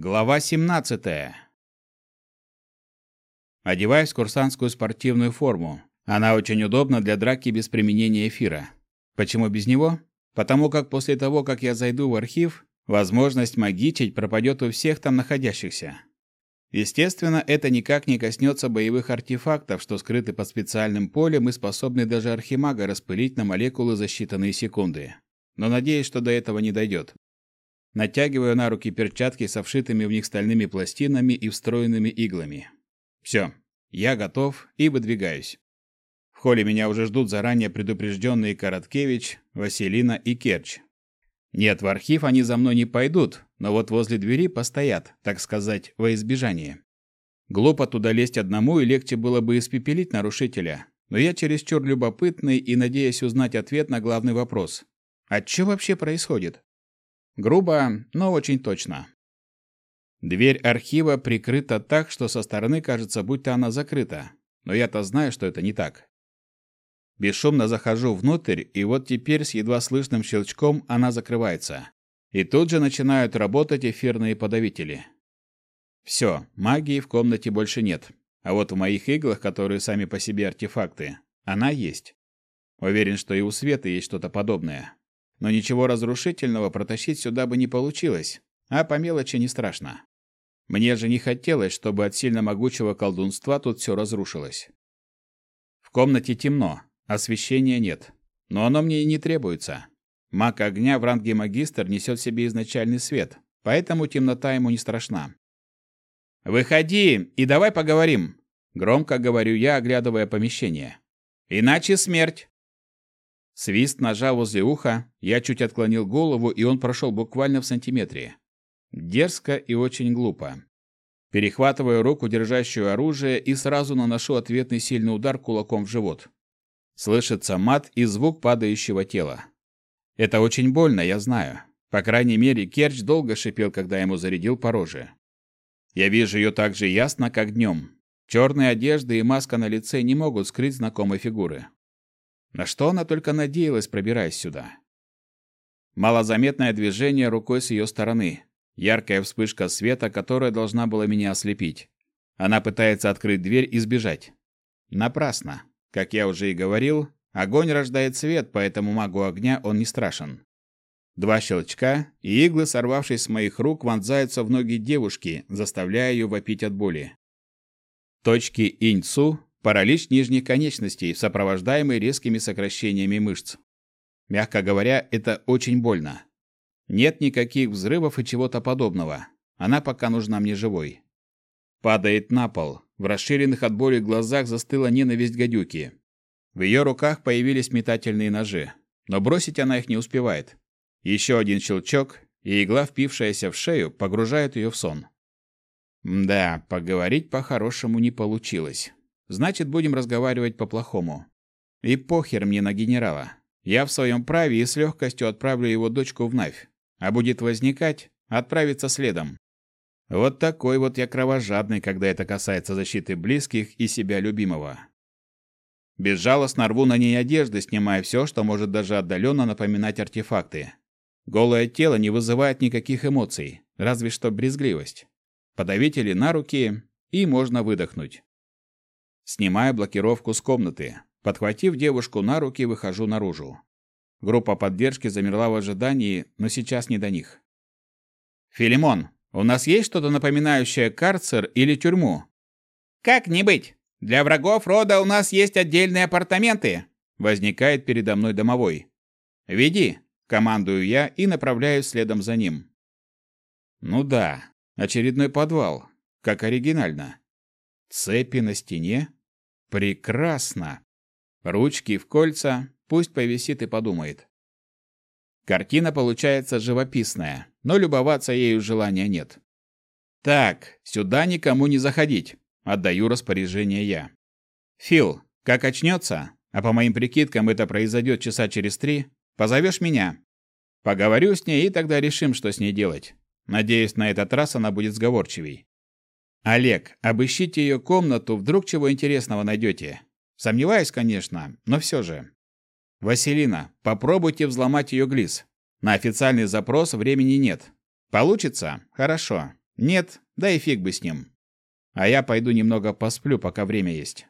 Глава 17. Одеваюсь в курсантскую спортивную форму. Она очень удобна для драки без применения эфира. Почему без него? Потому как после того, как я зайду в архив, возможность магичить пропадет у всех там находящихся. Естественно, это никак не коснется боевых артефактов, что скрыты под специальным полем и способны даже архимага распылить на молекулы за считанные секунды. Но надеюсь, что до этого не дойдет. Натягиваю на руки перчатки со вшитыми в них стальными пластинами и встроенными иглами. Все, я готов и выдвигаюсь. В холле меня уже ждут заранее предупрежденные Короткевич, Василина и Керч. Нет, в архив они за мной не пойдут, но вот возле двери постоят, так сказать, во избежание. Глупо туда лезть одному, и легче было бы испепелить нарушителя. Но я чересчур любопытный и надеюсь узнать ответ на главный вопрос. А что вообще происходит? Грубо, но очень точно. Дверь архива прикрыта так, что со стороны кажется, будто она закрыта. Но я-то знаю, что это не так. Бесшумно захожу внутрь, и вот теперь с едва слышным щелчком она закрывается. И тут же начинают работать эфирные подавители. Все, магии в комнате больше нет. А вот в моих иглах, которые сами по себе артефакты, она есть. Уверен, что и у Светы есть что-то подобное но ничего разрушительного протащить сюда бы не получилось, а по мелочи не страшно. Мне же не хотелось, чтобы от сильно могучего колдунства тут все разрушилось. В комнате темно, освещения нет, но оно мне и не требуется. Маг огня в ранге магистр несет себе изначальный свет, поэтому темнота ему не страшна. «Выходи и давай поговорим!» Громко говорю я, оглядывая помещение. «Иначе смерть!» Свист ножа возле уха, я чуть отклонил голову, и он прошел буквально в сантиметре. Дерзко и очень глупо. Перехватываю руку, держащую оружие, и сразу наношу ответный сильный удар кулаком в живот. Слышится мат и звук падающего тела. Это очень больно, я знаю. По крайней мере, Керч долго шипел, когда ему зарядил по роже. Я вижу ее так же ясно, как днем. Черные одежды и маска на лице не могут скрыть знакомой фигуры. На что она только надеялась, пробираясь сюда. Малозаметное движение рукой с ее стороны. Яркая вспышка света, которая должна была меня ослепить. Она пытается открыть дверь и сбежать. Напрасно. Как я уже и говорил, огонь рождает свет, поэтому магу огня он не страшен. Два щелчка, и иглы, сорвавшись с моих рук, вонзаются в ноги девушки, заставляя ее вопить от боли. Точки инь-цу Паралич нижних конечностей, сопровождаемый резкими сокращениями мышц. Мягко говоря, это очень больно. Нет никаких взрывов и чего-то подобного. Она пока нужна мне живой. Падает на пол. В расширенных от боли глазах застыла ненависть гадюки. В ее руках появились метательные ножи. Но бросить она их не успевает. Еще один щелчок, и игла, впившаяся в шею, погружает ее в сон. Да, поговорить по-хорошему не получилось. Значит, будем разговаривать по-плохому. И похер мне на генерала. Я в своем праве и с легкостью отправлю его дочку в Навь. А будет возникать, отправиться следом. Вот такой вот я кровожадный, когда это касается защиты близких и себя любимого. Безжалостно рву на ней одежды, снимая все, что может даже отдаленно напоминать артефакты. Голое тело не вызывает никаких эмоций, разве что брезгливость. Подавители на руки, и можно выдохнуть. Снимаю блокировку с комнаты. Подхватив девушку на руки, выхожу наружу. Группа поддержки замерла в ожидании, но сейчас не до них. «Филимон, у нас есть что-то напоминающее карцер или тюрьму?» «Как не быть? Для врагов рода у нас есть отдельные апартаменты!» Возникает передо мной домовой. «Веди!» – командую я и направляюсь следом за ним. Ну да, очередной подвал. Как оригинально. Цепи на стене, Прекрасно. Ручки в кольца, пусть повисит и подумает. Картина получается живописная, но любоваться ею желания нет. Так, сюда никому не заходить. Отдаю распоряжение я. Фил, как очнется, а по моим прикидкам это произойдет часа через три, позовешь меня. Поговорю с ней и тогда решим, что с ней делать. Надеюсь, на этот раз она будет сговорчивей. Олег, обыщите ее комнату, вдруг чего интересного найдете. Сомневаюсь, конечно, но все же. Василина, попробуйте взломать ее глиз. На официальный запрос времени нет. Получится? Хорошо. Нет, да и фиг бы с ним. А я пойду немного посплю, пока время есть.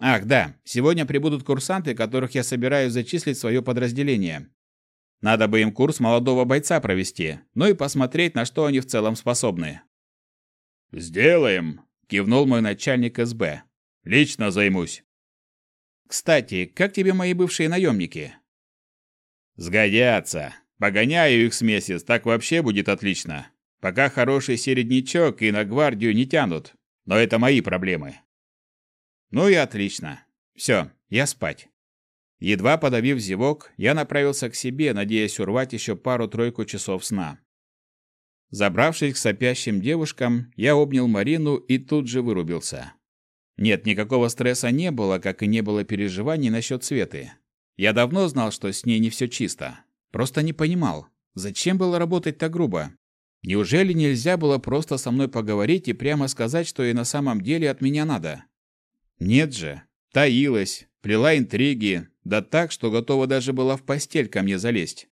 Ах, да, сегодня прибудут курсанты, которых я собираюсь зачислить в свое подразделение. Надо бы им курс молодого бойца провести, ну и посмотреть, на что они в целом способны. «Сделаем!» – кивнул мой начальник СБ. «Лично займусь». «Кстати, как тебе мои бывшие наемники?» «Сгодятся. Погоняю их с месяц, так вообще будет отлично. Пока хороший середнячок и на гвардию не тянут. Но это мои проблемы». «Ну и отлично. Все, я спать». Едва подавив зевок, я направился к себе, надеясь урвать еще пару-тройку часов сна. Забравшись к сопящим девушкам, я обнял Марину и тут же вырубился. Нет, никакого стресса не было, как и не было переживаний насчет Светы. Я давно знал, что с ней не все чисто. Просто не понимал, зачем было работать так грубо. Неужели нельзя было просто со мной поговорить и прямо сказать, что ей на самом деле от меня надо? Нет же, таилась, плела интриги, да так, что готова даже была в постель ко мне залезть.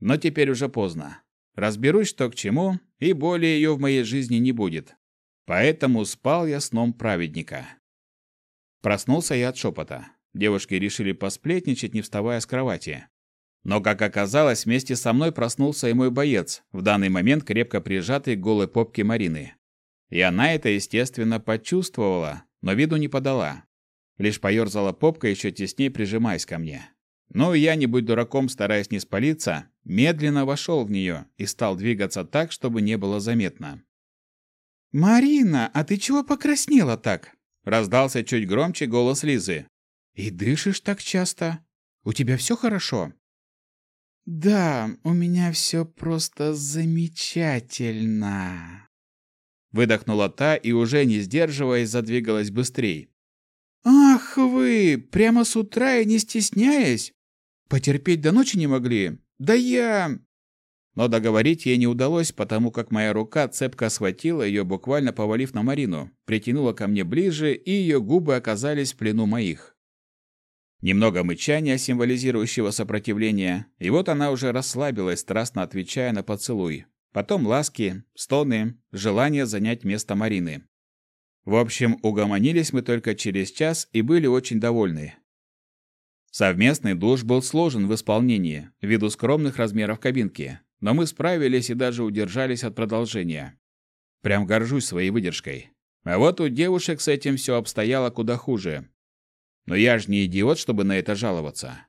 Но теперь уже поздно. Разберусь, что к чему, и более ее в моей жизни не будет. Поэтому спал я сном праведника. Проснулся я от шепота. Девушки решили посплетничать, не вставая с кровати. Но, как оказалось, вместе со мной проснулся и мой боец, в данный момент крепко прижатый к голой попке Марины. И она это, естественно, почувствовала, но виду не подала. Лишь поерзала попка, еще теснее прижимаясь ко мне. Ну, я, не будь дураком, стараясь не спалиться, медленно вошел в нее и стал двигаться так, чтобы не было заметно. «Марина, а ты чего покраснела так?» Раздался чуть громче голос Лизы. «И дышишь так часто? У тебя все хорошо?» «Да, у меня все просто замечательно!» Выдохнула та и, уже не сдерживаясь, задвигалась быстрее. «Ах вы! Прямо с утра и не стесняясь! Потерпеть до ночи не могли? Да я...» Но договорить ей не удалось, потому как моя рука цепко схватила ее, буквально повалив на Марину, притянула ко мне ближе, и ее губы оказались в плену моих. Немного мычания, символизирующего сопротивление, и вот она уже расслабилась, страстно отвечая на поцелуй. Потом ласки, стоны, желание занять место Марины. В общем, угомонились мы только через час и были очень довольны. Совместный душ был сложен в исполнении, ввиду скромных размеров кабинки, но мы справились и даже удержались от продолжения. Прям горжусь своей выдержкой. А вот у девушек с этим все обстояло куда хуже. Но я же не идиот, чтобы на это жаловаться.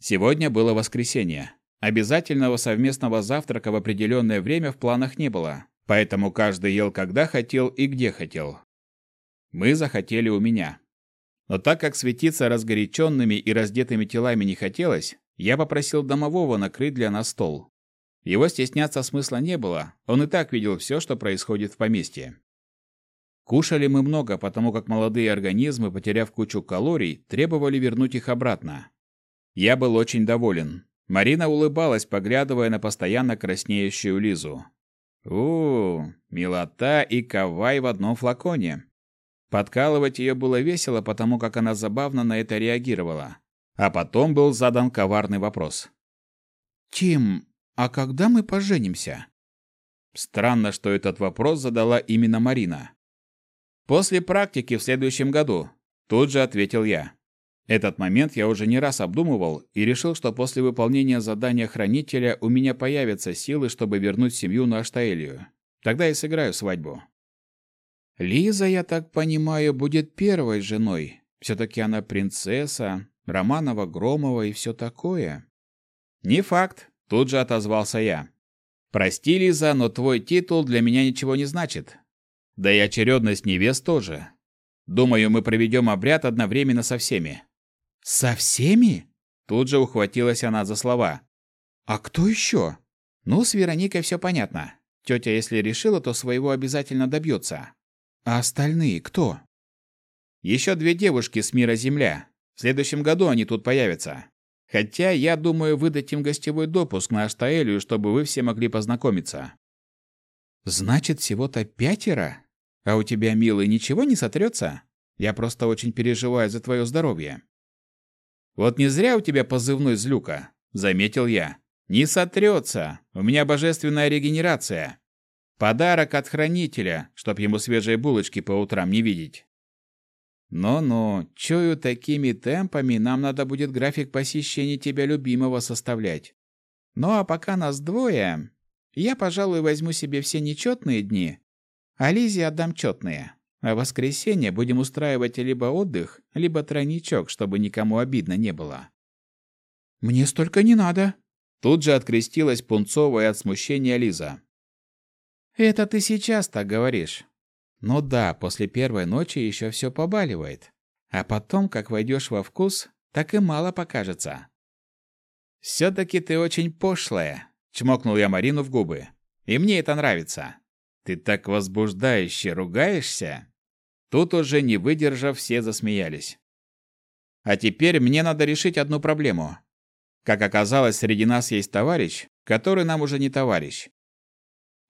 Сегодня было воскресенье. Обязательного совместного завтрака в определенное время в планах не было, Поэтому каждый ел когда хотел и где хотел. Мы захотели у меня. Но так как светиться разгоряченными и раздетыми телами не хотелось, я попросил домового накрыть для нас стол. Его стесняться смысла не было, он и так видел все, что происходит в поместье. Кушали мы много, потому как молодые организмы, потеряв кучу калорий, требовали вернуть их обратно. Я был очень доволен. Марина улыбалась, поглядывая на постоянно краснеющую Лизу. У, милота и кавай в одном флаконе. Подкалывать ее было весело, потому как она забавно на это реагировала. А потом был задан коварный вопрос. «Тим, а когда мы поженимся?» Странно, что этот вопрос задала именно Марина. «После практики в следующем году», – тут же ответил я. Этот момент я уже не раз обдумывал и решил, что после выполнения задания хранителя у меня появятся силы, чтобы вернуть семью на Аштаэлью. Тогда и сыграю свадьбу. Лиза, я так понимаю, будет первой женой. Все-таки она принцесса, Романова, Громова и все такое. Не факт, тут же отозвался я. Прости, Лиза, но твой титул для меня ничего не значит. Да и очередность невест тоже. Думаю, мы проведем обряд одновременно со всеми. «Со всеми?» Тут же ухватилась она за слова. «А кто еще?» «Ну, с Вероникой все понятно. Тетя, если решила, то своего обязательно добьется. А остальные кто?» «Еще две девушки с мира Земля. В следующем году они тут появятся. Хотя я думаю выдать им гостевой допуск на Аштаэлью, чтобы вы все могли познакомиться». «Значит, всего-то пятеро? А у тебя, милый, ничего не сотрется? Я просто очень переживаю за твое здоровье». «Вот не зря у тебя позывной злюка», — заметил я. «Не сотрется. У меня божественная регенерация». Подарок от хранителя, чтоб ему свежие булочки по утрам не видеть. Но-но, чую, такими темпами нам надо будет график посещений тебя любимого составлять. Ну а пока нас двое, я, пожалуй, возьму себе все нечетные дни, а Лизе отдам четные. А в воскресенье будем устраивать либо отдых, либо тройничок, чтобы никому обидно не было. Мне столько не надо. Тут же открестилась пунцовая от смущения Лиза. Это ты сейчас так говоришь. Ну да, после первой ночи еще все побаливает. А потом, как войдешь во вкус, так и мало покажется. «Все-таки ты очень пошлая», — чмокнул я Марину в губы. «И мне это нравится. Ты так возбуждающе ругаешься». Тут уже не выдержав, все засмеялись. «А теперь мне надо решить одну проблему. Как оказалось, среди нас есть товарищ, который нам уже не товарищ».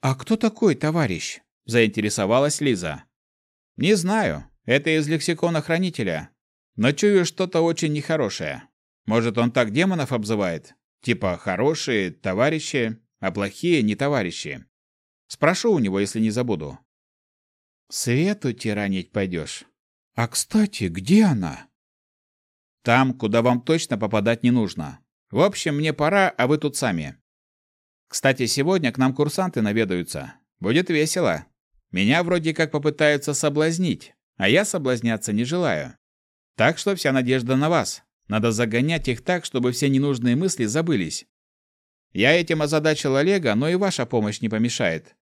«А кто такой товарищ?» заинтересовалась Лиза. Не знаю, это из лексикона хранителя. Но чую что-то очень нехорошее. Может, он так демонов обзывает? Типа хорошие товарищи, а плохие не товарищи. Спрошу у него, если не забуду. Свету тиранить пойдешь. А, кстати, где она? Там, куда вам точно попадать не нужно. В общем, мне пора, а вы тут сами. Кстати, сегодня к нам курсанты наведаются. Будет весело. Меня вроде как попытаются соблазнить, а я соблазняться не желаю. Так что вся надежда на вас. Надо загонять их так, чтобы все ненужные мысли забылись. Я этим озадачил Олега, но и ваша помощь не помешает.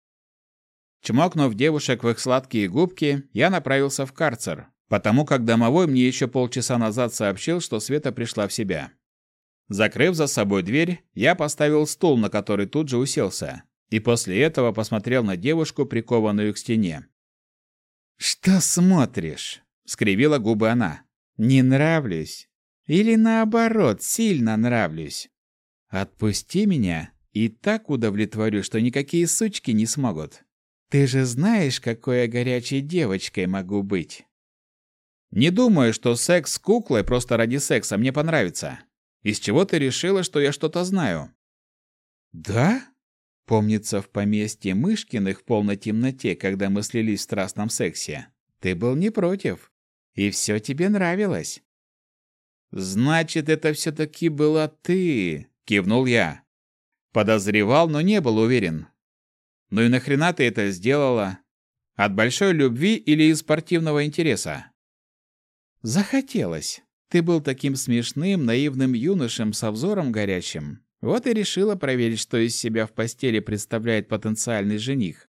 Чмокнув девушек в их сладкие губки, я направился в карцер, потому как домовой мне еще полчаса назад сообщил, что Света пришла в себя. Закрыв за собой дверь, я поставил стул, на который тут же уселся и после этого посмотрел на девушку, прикованную к стене. «Что смотришь?» — скривила губы она. «Не нравлюсь? Или наоборот, сильно нравлюсь? Отпусти меня, и так удовлетворю, что никакие сучки не смогут. Ты же знаешь, какой я горячей девочкой могу быть». «Не думаю, что секс с куклой просто ради секса мне понравится. Из чего ты решила, что я что-то знаю?» «Да?» Помнится, в поместье Мышкиных в полной темноте, когда мы слились в страстном сексе, ты был не против, и все тебе нравилось. «Значит, это все-таки была ты!» — кивнул я. Подозревал, но не был уверен. «Ну и нахрена ты это сделала? От большой любви или из спортивного интереса?» «Захотелось. Ты был таким смешным, наивным юношем со взором горячим. Вот и решила проверить, что из себя в постели представляет потенциальный жених.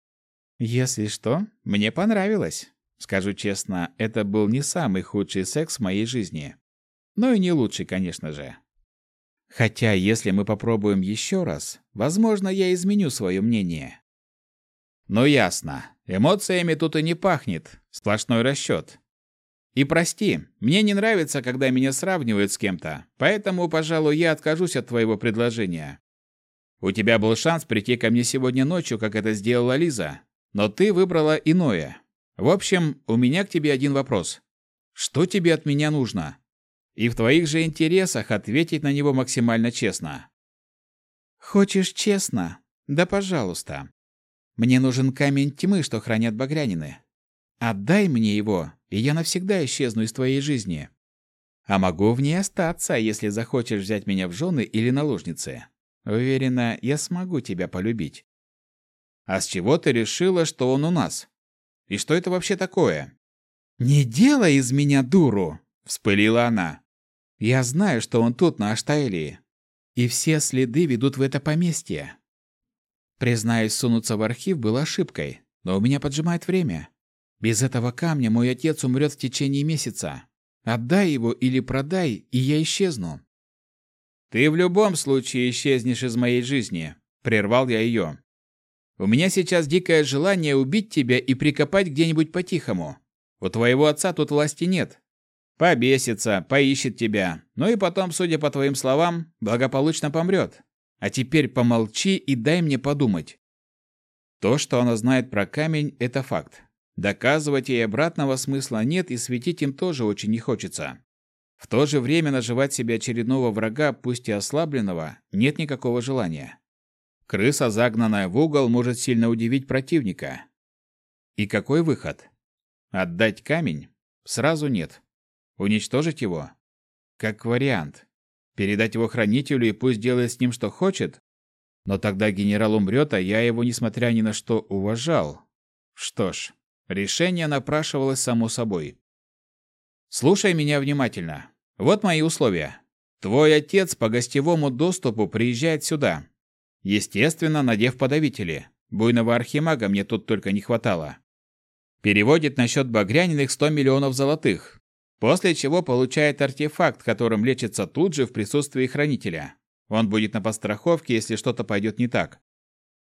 Если что, мне понравилось. Скажу честно, это был не самый худший секс в моей жизни. Но и не лучший, конечно же. Хотя, если мы попробуем еще раз, возможно, я изменю свое мнение. Ну ясно. Эмоциями тут и не пахнет. Сплошной расчет. И прости, мне не нравится, когда меня сравнивают с кем-то, поэтому, пожалуй, я откажусь от твоего предложения. У тебя был шанс прийти ко мне сегодня ночью, как это сделала Лиза, но ты выбрала иное. В общем, у меня к тебе один вопрос. Что тебе от меня нужно? И в твоих же интересах ответить на него максимально честно. Хочешь честно? Да, пожалуйста. Мне нужен камень тьмы, что хранят багрянины. Отдай мне его, и я навсегда исчезну из твоей жизни. А могу в ней остаться, если захочешь взять меня в жены или наложницы. Уверена, я смогу тебя полюбить. А с чего ты решила, что он у нас? И что это вообще такое? Не делай из меня дуру, вспылила она. Я знаю, что он тут на Аштайлии, и все следы ведут в это поместье. Признаюсь, сунуться в архив было ошибкой, но у меня поджимает время. Без этого камня мой отец умрет в течение месяца. Отдай его или продай, и я исчезну. Ты в любом случае исчезнешь из моей жизни, прервал я ее. У меня сейчас дикое желание убить тебя и прикопать где-нибудь по-тихому. У твоего отца тут власти нет. Побесится, поищет тебя, ну и потом, судя по твоим словам, благополучно помрет. А теперь помолчи и дай мне подумать. То, что она знает про камень, это факт. Доказывать ей обратного смысла нет, и светить им тоже очень не хочется. В то же время наживать себе очередного врага, пусть и ослабленного, нет никакого желания. Крыса, загнанная в угол, может сильно удивить противника. И какой выход? Отдать камень? Сразу нет. Уничтожить его? Как вариант. Передать его хранителю и пусть делает с ним что хочет? Но тогда генерал умрет, а я его, несмотря ни на что, уважал. Что ж, решение напрашивалось само собой. Слушай меня внимательно. Вот мои условия. Твой отец по гостевому доступу приезжает сюда. Естественно, надев подавители. Буйного архимага мне тут только не хватало. Переводит на счет Багряниных 100 миллионов золотых. После чего получает артефакт, которым лечится тут же в присутствии хранителя. Он будет на подстраховке, если что-то пойдет не так.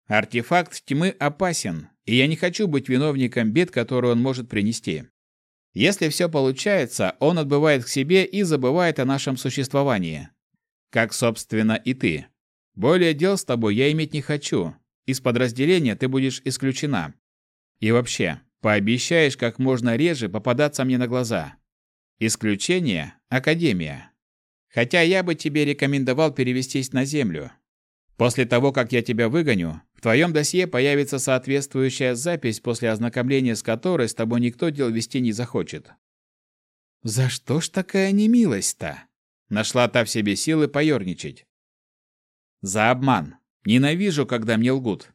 Артефакт тьмы опасен, и я не хочу быть виновником бед, которые он может принести. Если все получается, он отбывает к себе и забывает о нашем существовании. Как, собственно, и ты. Более дел с тобой я иметь не хочу. Из подразделения ты будешь исключена. И вообще, пообещаешь как можно реже попадаться мне на глаза. Исключение – Академия. Хотя я бы тебе рекомендовал перевестись на Землю. После того, как я тебя выгоню, в твоем досье появится соответствующая запись, после ознакомления с которой с тобой никто дел вести не захочет. За что ж такая немилость-то? Нашла та в себе силы поерничать. За обман. Ненавижу, когда мне лгут.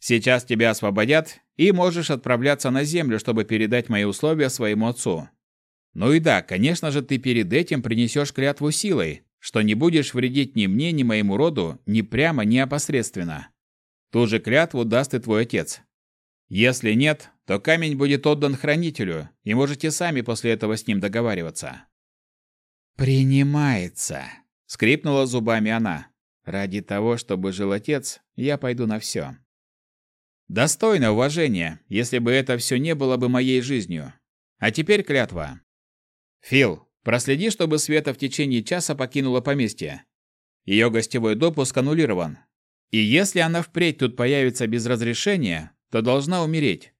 Сейчас тебя освободят, и можешь отправляться на землю, чтобы передать мои условия своему отцу. Ну и да, конечно же, ты перед этим принесешь клятву силой, что не будешь вредить ни мне, ни моему роду, ни прямо, ни опосредственно. Ту же клятву даст и твой отец. Если нет, то камень будет отдан хранителю, и можете сами после этого с ним договариваться. Принимается, скрипнула зубами она. Ради того, чтобы жил отец, я пойду на все. Достойно уважения, если бы это все не было бы моей жизнью. А теперь клятва. Фил, проследи, чтобы Света в течение часа покинула поместье. Ее гостевой допуск аннулирован. И если она впредь тут появится без разрешения, то должна умереть.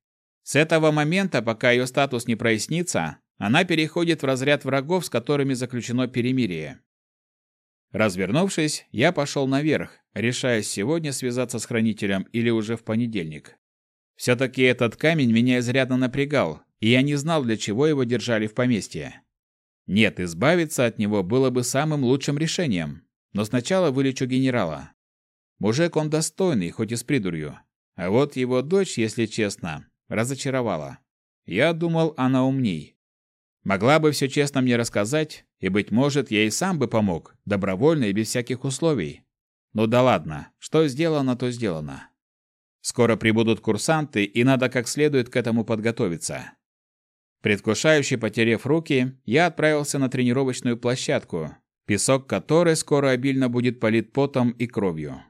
С этого момента, пока ее статус не прояснится, она переходит в разряд врагов, с которыми заключено перемирие. Развернувшись, я пошел наверх, решая сегодня связаться с хранителем или уже в понедельник. Все-таки этот камень меня изрядно напрягал, и я не знал, для чего его держали в поместье. Нет, избавиться от него было бы самым лучшим решением, но сначала вылечу генерала. Мужик он достойный, хоть и с придурью. А вот его дочь, если честно, разочаровала. Я думал, она умней. Могла бы все честно мне рассказать, и, быть может, я и сам бы помог, добровольно и без всяких условий. Ну да ладно, что сделано, то сделано. Скоро прибудут курсанты, и надо как следует к этому подготовиться. Предвкушающе потерев руки, я отправился на тренировочную площадку, песок которой скоро обильно будет полит потом и кровью.